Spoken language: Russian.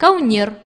каунер.